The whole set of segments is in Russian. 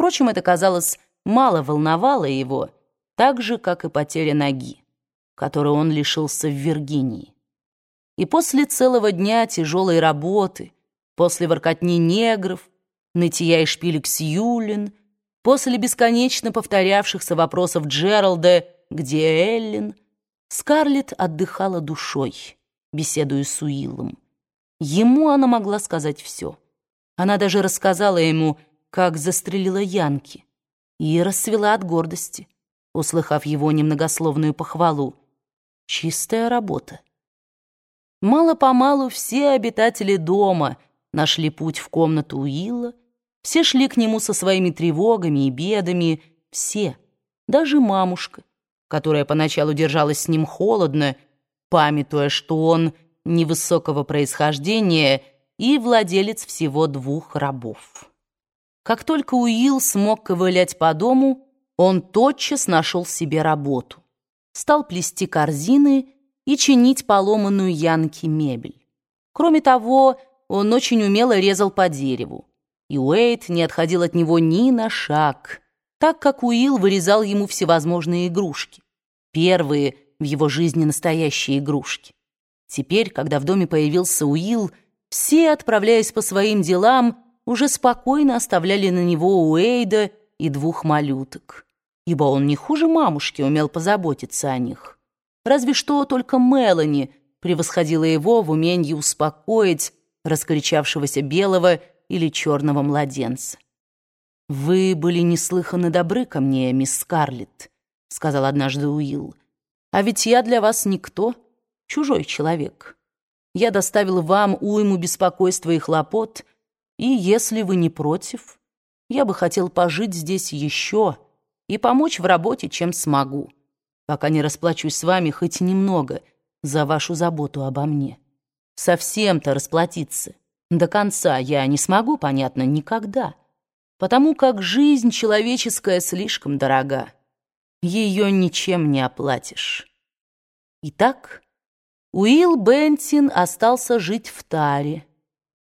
Впрочем, это, казалось, мало волновало его, так же, как и потеря ноги, которой он лишился в Виргинии. И после целого дня тяжелой работы, после воркотни негров, нытья и шпилек Сьюлин, после бесконечно повторявшихся вопросов Джералда «Где Эллен?», Скарлетт отдыхала душой, беседуя с Уиллом. Ему она могла сказать все. Она даже рассказала ему, как застрелила Янки, и расцвела от гордости, услыхав его немногословную похвалу. Чистая работа. Мало-помалу все обитатели дома нашли путь в комнату Уилла, все шли к нему со своими тревогами и бедами, все, даже мамушка, которая поначалу держалась с ним холодно, памятуя, что он невысокого происхождения и владелец всего двух рабов. Как только Уилл смог ковылять по дому, он тотчас нашел себе работу. Стал плести корзины и чинить поломанную Янки мебель. Кроме того, он очень умело резал по дереву, и Уэйт не отходил от него ни на шаг, так как Уилл вырезал ему всевозможные игрушки. Первые в его жизни настоящие игрушки. Теперь, когда в доме появился Уилл, все, отправляясь по своим делам, уже спокойно оставляли на него Уэйда и двух малюток, ибо он не хуже мамушки умел позаботиться о них. Разве что только Мелани превосходила его в умении успокоить раскричавшегося белого или черного младенца. «Вы были неслыханно добры ко мне, мисс Скарлетт», — сказал однажды Уилл. «А ведь я для вас никто, чужой человек. Я доставил вам уйму беспокойства и хлопот, и если вы не против, я бы хотел пожить здесь еще и помочь в работе, чем смогу, пока не расплачусь с вами хоть немного за вашу заботу обо мне. Совсем-то расплатиться до конца я не смогу, понятно, никогда, потому как жизнь человеческая слишком дорога. Ее ничем не оплатишь. Итак, Уилл Бентин остался жить в Таре,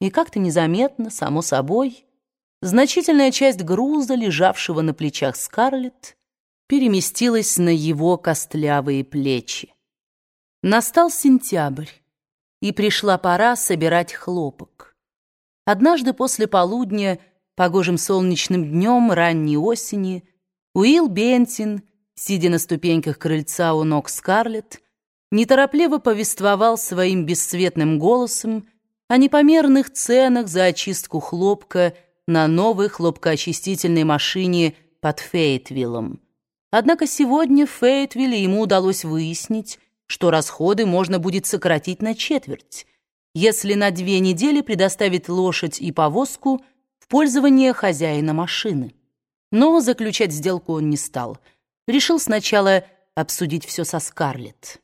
и как-то незаметно, само собой, значительная часть груза, лежавшего на плечах Скарлетт, переместилась на его костлявые плечи. Настал сентябрь, и пришла пора собирать хлопок. Однажды после полудня, погожим солнечным днем ранней осени, Уилл Бентин, сидя на ступеньках крыльца у ног Скарлетт, неторопливо повествовал своим бесцветным голосом о непомерных ценах за очистку хлопка на новой хлопкоочистительной машине под Фейтвиллом. Однако сегодня в Фейтвилле ему удалось выяснить, что расходы можно будет сократить на четверть, если на две недели предоставить лошадь и повозку в пользование хозяина машины. Но заключать сделку он не стал. Решил сначала обсудить все со Скарлетт.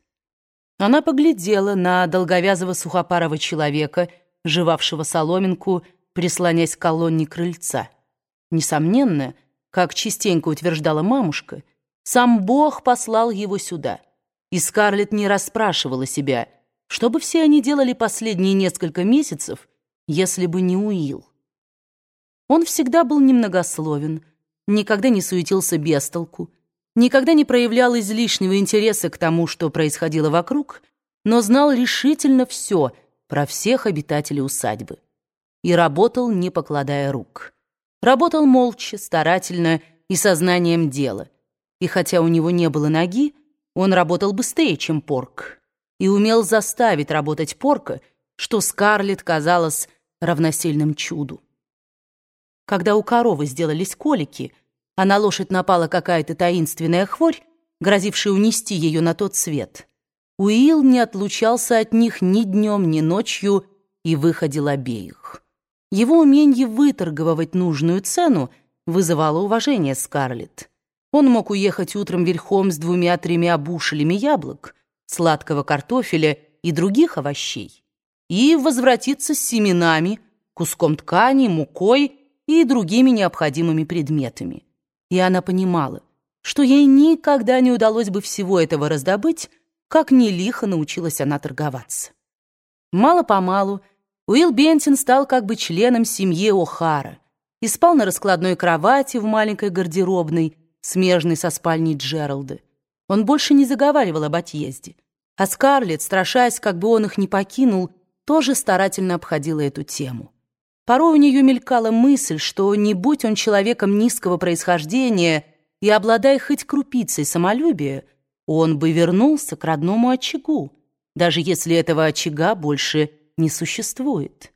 Она поглядела на долговязого сухопарого человека, жевавшего соломинку, прислонясь к колонне крыльца. Несомненно, как частенько утверждала мамушка, сам Бог послал его сюда. И Скарлетт не расспрашивала себя, что бы все они делали последние несколько месяцев, если бы не Уилл. Он всегда был немногословен, никогда не суетился без толку, никогда не проявлял излишнего интереса к тому, что происходило вокруг, но знал решительно все про всех обитателей усадьбы. И работал, не покладая рук. Работал молча, старательно и сознанием дела. И хотя у него не было ноги, он работал быстрее, чем Порк. И умел заставить работать Порка, что Скарлетт казалось равносильным чуду. Когда у коровы сделались колики — а на лошадь напала какая-то таинственная хворь, грозившая унести ее на тот свет. Уилл не отлучался от них ни днем, ни ночью и выходил обеих. Его умение выторговывать нужную цену вызывало уважение Скарлетт. Он мог уехать утром верхом с двумя-тремя бушелями яблок, сладкого картофеля и других овощей и возвратиться с семенами, куском ткани, мукой и другими необходимыми предметами и она понимала, что ей никогда не удалось бы всего этого раздобыть, как не лихо научилась она торговаться. Мало-помалу Уилл Бентин стал как бы членом семьи О'Хара, и спал на раскладной кровати в маленькой гардеробной, смежной со спальней Джералда. Он больше не заговаривал об отъезде. А Скарлетт, страшась, как бы он их не покинул, тоже старательно обходила эту тему. Порой у нее мелькала мысль, что не будь он человеком низкого происхождения и обладая хоть крупицей самолюбия, он бы вернулся к родному очагу, даже если этого очага больше не существует.